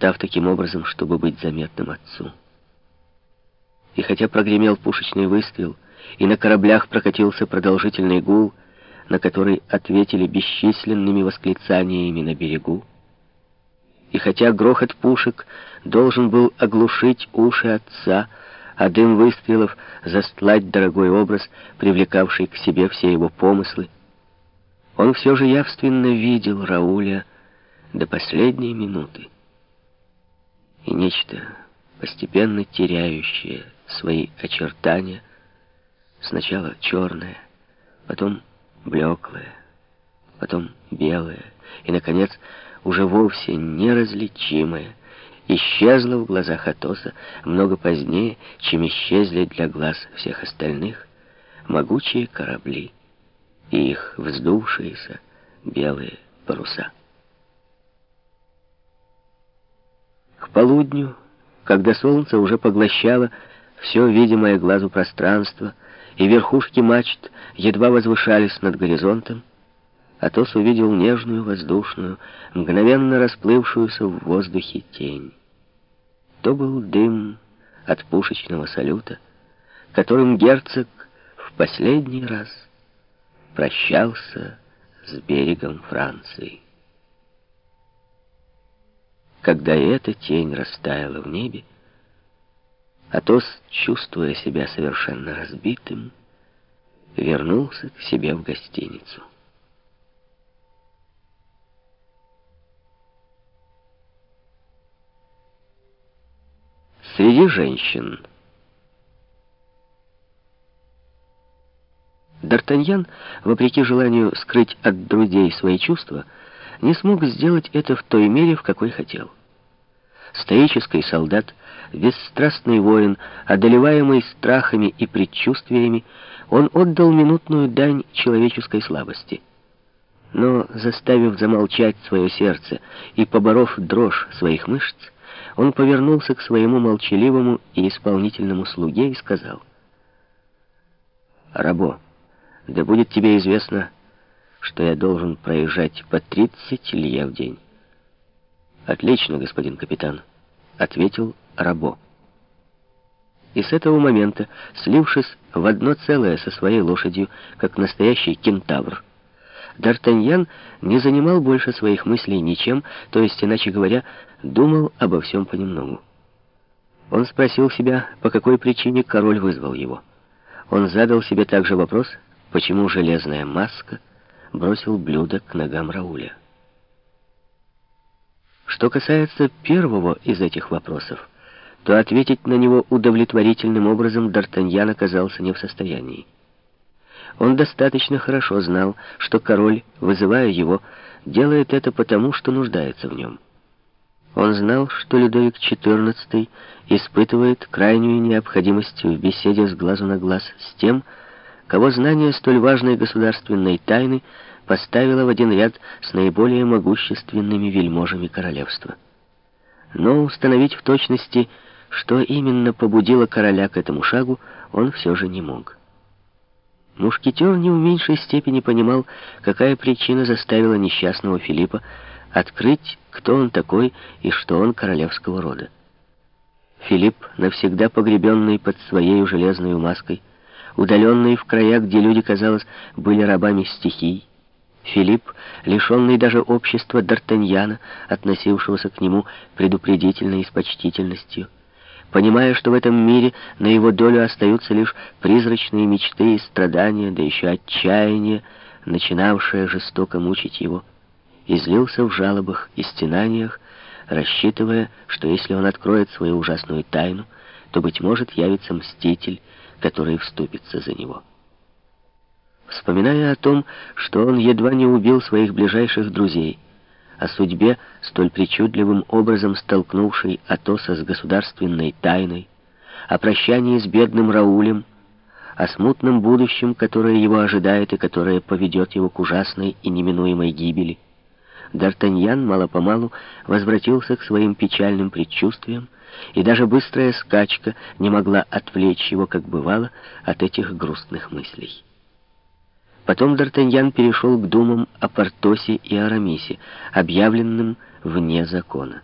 став таким образом, чтобы быть заметным отцу. И хотя прогремел пушечный выстрел, и на кораблях прокатился продолжительный гул, на который ответили бесчисленными восклицаниями на берегу, и хотя грохот пушек должен был оглушить уши отца, а дым выстрелов застлать дорогой образ, привлекавший к себе все его помыслы, он все же явственно видел Рауля до последней минуты. И нечто, постепенно теряющее свои очертания, сначала черное, потом блеклое, потом белое, и, наконец, уже вовсе неразличимое, исчезло в глазах Атоса много позднее, чем исчезли для глаз всех остальных могучие корабли и их вздувшиеся белые паруса. Полудню, когда солнце уже поглощало все видимое глазу пространство, и верхушки мачт едва возвышались над горизонтом, Атос увидел нежную, воздушную, мгновенно расплывшуюся в воздухе тень. То был дым от пушечного салюта, которым герцог в последний раз прощался с берегом Франции. Когда эта тень растаяла в небе, Атос, чувствуя себя совершенно разбитым, вернулся к себе в гостиницу. Среди женщин Д'Артаньян, вопреки желанию скрыть от друзей свои чувства, не смог сделать это в той мере, в какой хотел. Стоический солдат, бесстрастный воин, одолеваемый страхами и предчувствиями, он отдал минутную дань человеческой слабости. Но, заставив замолчать свое сердце и поборов дрожь своих мышц, он повернулся к своему молчаливому и исполнительному слуге и сказал, «Рабо, да будет тебе известно, что я должен проезжать по 30 лье в день». «Отлично, господин капитан», — ответил Рабо. И с этого момента, слившись в одно целое со своей лошадью, как настоящий кентавр, Д'Артаньян не занимал больше своих мыслей ничем, то есть, иначе говоря, думал обо всем понемногу. Он спросил себя, по какой причине король вызвал его. Он задал себе также вопрос, почему железная маска бросил блюдо к ногам Рауля. Что касается первого из этих вопросов, то ответить на него удовлетворительным образом Д'Артаньян оказался не в состоянии. Он достаточно хорошо знал, что король, вызывая его, делает это потому, что нуждается в нем. Он знал, что Людовик XIV испытывает крайнюю необходимость в беседе с глазу на глаз с тем, кого знание столь важной государственной тайны поставило в один ряд с наиболее могущественными вельможами королевства. Но установить в точности, что именно побудило короля к этому шагу, он все же не мог. Мушкетер не в меньшей степени понимал, какая причина заставила несчастного Филиппа открыть, кто он такой и что он королевского рода. Филипп, навсегда погребенный под своей железной маской, удаленный в края, где люди, казалось, были рабами стихий, Филипп, лишенный даже общества Д'Артаньяна, относившегося к нему предупредительно и с почтительностью, понимая, что в этом мире на его долю остаются лишь призрачные мечты и страдания, да еще отчаяние, начинавшее жестоко мучить его, излился в жалобах и стенаниях, рассчитывая, что если он откроет свою ужасную тайну, то, быть может, явится мститель, который вступится за него. Вспоминая о том, что он едва не убил своих ближайших друзей, о судьбе, столь причудливым образом столкнувшей Атоса с государственной тайной, о прощании с бедным Раулем, о смутном будущем, которое его ожидает и которое поведет его к ужасной и неминуемой гибели, Д'Артаньян мало-помалу возвратился к своим печальным предчувствиям, и даже быстрая скачка не могла отвлечь его, как бывало, от этих грустных мыслей. Потом Д'Артаньян перешел к думам о Портосе и Арамисе, объявленным вне закона.